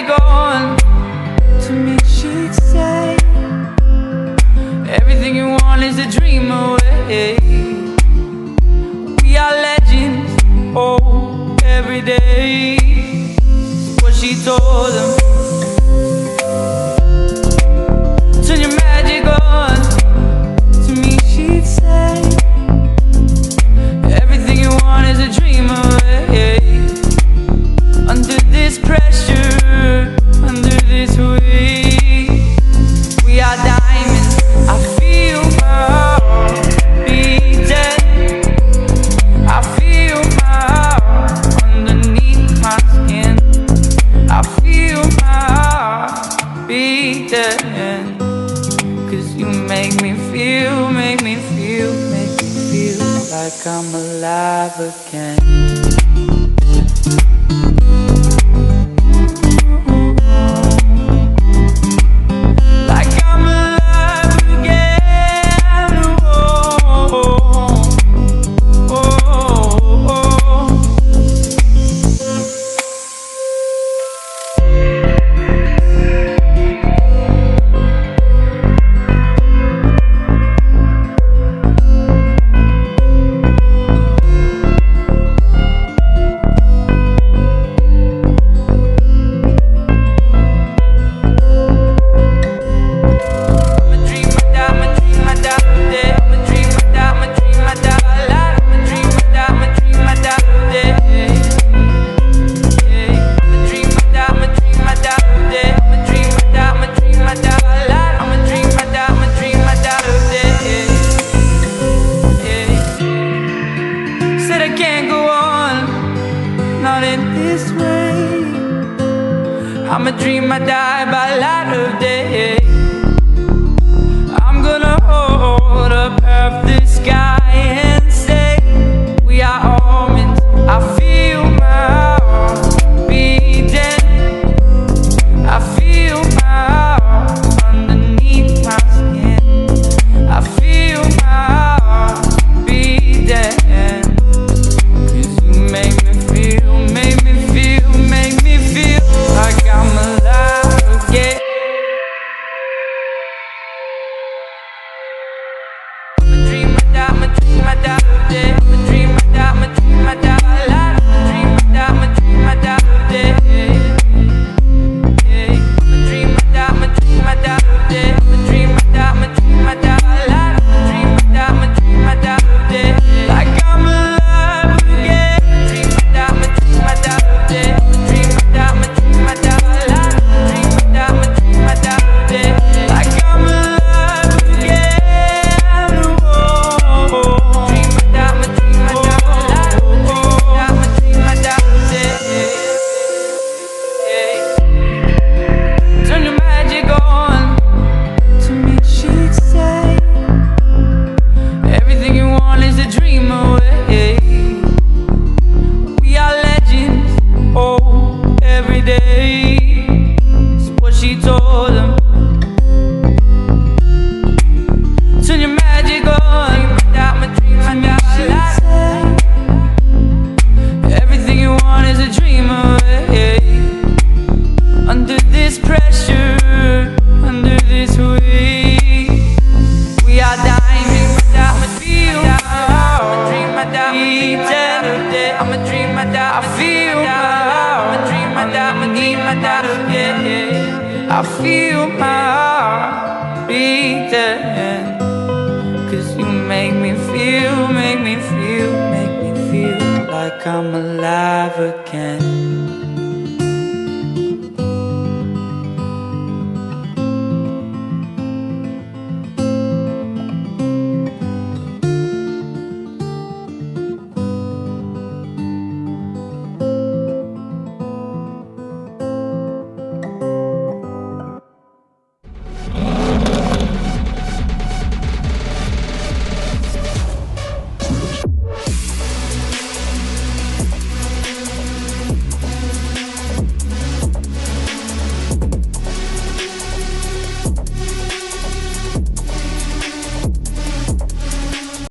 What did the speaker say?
be going to me, she'd say. Everything you want is a dream away. We are legends, oh, every day. What she told them? make me feel, make me feel like I'm alive again. this way. I'm a dream I die by light of day. day, I'm a dream, my die, I'm a dream, I die, I'm a dream, my die, I'm a dream, I die, day. I feel my heart beating. Cause you make me feel, make me feel, make me feel Like I'm alive again.